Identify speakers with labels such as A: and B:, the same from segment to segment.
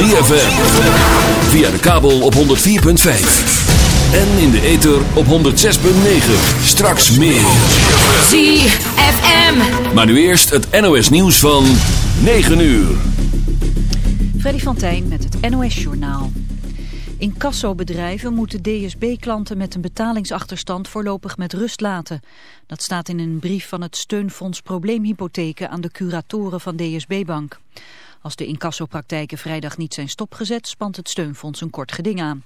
A: ZFM. Via de kabel op 104.5. En in de ether op 106.9. Straks meer.
B: ZFM.
A: Maar nu eerst het NOS nieuws van 9 uur.
C: Freddy van Tijn met het NOS-journaal. Incassobedrijven moeten DSB-klanten met een betalingsachterstand voorlopig met rust laten. Dat staat in een brief van het Steunfonds Probleemhypotheken aan de curatoren van DSB-bank. Als de incassopraktijken vrijdag niet zijn stopgezet, spant het steunfonds een kort geding aan.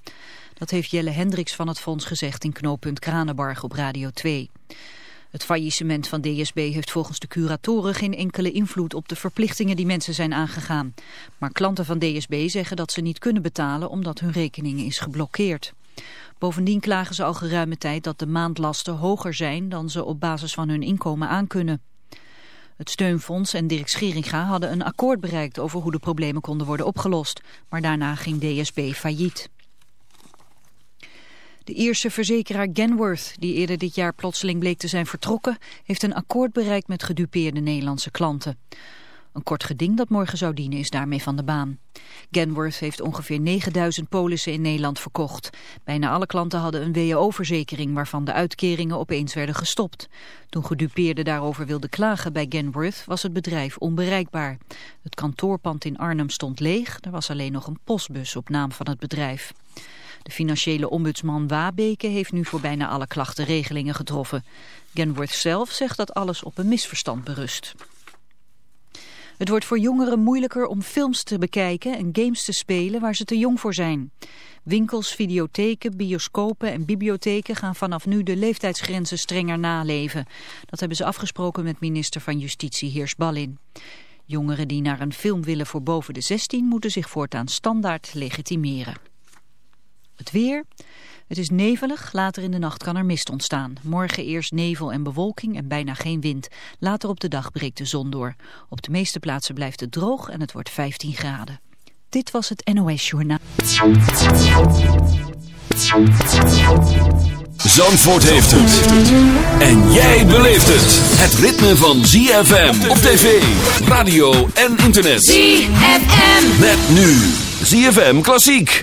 C: Dat heeft Jelle Hendricks van het fonds gezegd in knooppunt Kranenbarg op Radio 2. Het faillissement van DSB heeft volgens de curatoren geen enkele invloed op de verplichtingen die mensen zijn aangegaan. Maar klanten van DSB zeggen dat ze niet kunnen betalen omdat hun rekening is geblokkeerd. Bovendien klagen ze al geruime tijd dat de maandlasten hoger zijn dan ze op basis van hun inkomen aankunnen. Het steunfonds en Dirk Scheringa hadden een akkoord bereikt over hoe de problemen konden worden opgelost. Maar daarna ging DSB failliet. De Ierse verzekeraar Genworth, die eerder dit jaar plotseling bleek te zijn vertrokken, heeft een akkoord bereikt met gedupeerde Nederlandse klanten. Een kort geding dat morgen zou dienen is daarmee van de baan. Genworth heeft ongeveer 9000 polissen in Nederland verkocht. Bijna alle klanten hadden een WO-verzekering waarvan de uitkeringen opeens werden gestopt. Toen gedupeerden daarover wilden klagen bij Genworth was het bedrijf onbereikbaar. Het kantoorpand in Arnhem stond leeg, er was alleen nog een postbus op naam van het bedrijf. De financiële ombudsman Wabeke heeft nu voor bijna alle klachten regelingen getroffen. Genworth zelf zegt dat alles op een misverstand berust. Het wordt voor jongeren moeilijker om films te bekijken en games te spelen waar ze te jong voor zijn. Winkels, videotheken, bioscopen en bibliotheken gaan vanaf nu de leeftijdsgrenzen strenger naleven. Dat hebben ze afgesproken met minister van Justitie Heers Ballin. Jongeren die naar een film willen voor boven de 16 moeten zich voortaan standaard legitimeren. Het weer. Het is nevelig, later in de nacht kan er mist ontstaan. Morgen eerst nevel en bewolking en bijna geen wind. Later op de dag breekt de zon door. Op de meeste plaatsen blijft het droog en het wordt 15 graden. Dit was het NOS Journaal.
A: Zandvoort heeft het. En jij beleeft het. Het ritme van ZFM op tv, radio en internet.
B: ZFM.
A: Met nu ZFM Klassiek.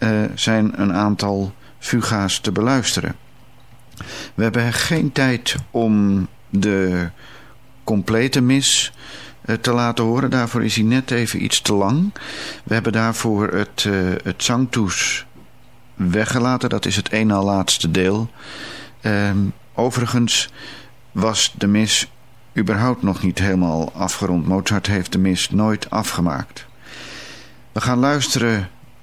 D: uh, zijn een aantal fuga's te beluisteren. We hebben geen tijd om de complete mis uh, te laten horen. Daarvoor is hij net even iets te lang. We hebben daarvoor het, uh, het zangtoes weggelaten. Dat is het één na laatste deel. Um, overigens was de mis überhaupt nog niet helemaal afgerond. Mozart heeft de mis nooit afgemaakt. We gaan luisteren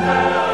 D: Amen.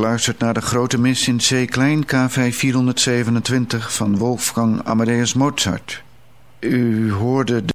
D: Geluisterd naar de grote mis in C klein KV 427 van Wolfgang Amadeus Mozart. U hoorde de